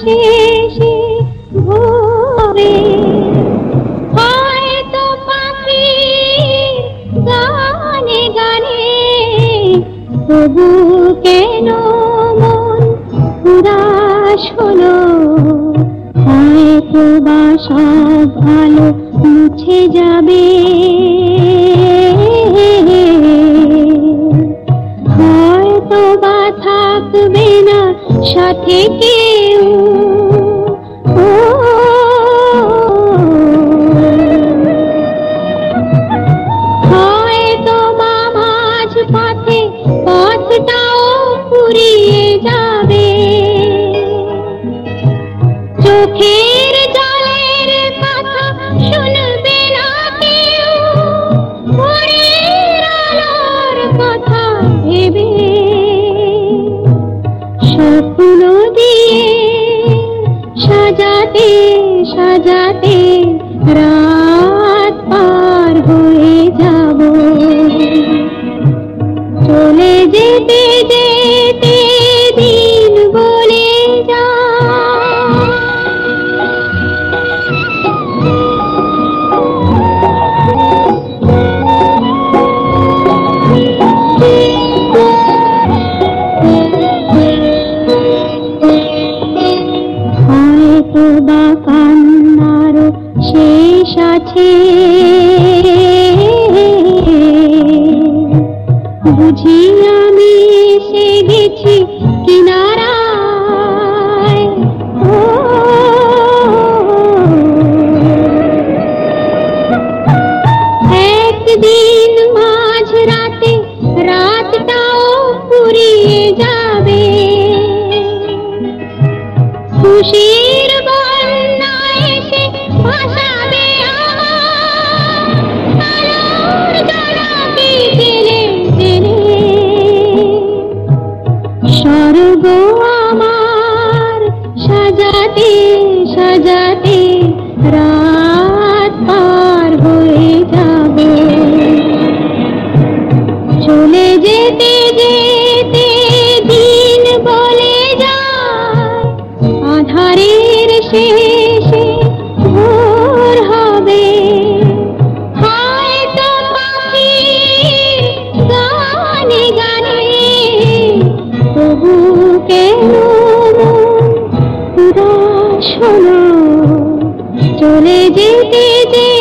শেষে ভোরে। হয়তো পাখির গানে গানে, তবু কেন মন উদাস হলো? হয়তো বা সব আলো মুছে যাবে। সাথে কেউ হয়তো পথটাও যাবে। চোখের जाते रा আছে। বুঝি আমি এসে গেছি কিনারায়। ও, একদিন মাঝ রাতে রাতটাও ফুরিয়ে যাবে। খুশির বন্যা এসে ভাসাবে স্বর্গ আমার, সাজাতে সাজাতে রাত পার হয়ে যাবে। চলে যেতে যেতে দিন বলে যায়, আধারের শেষে চলে যেতে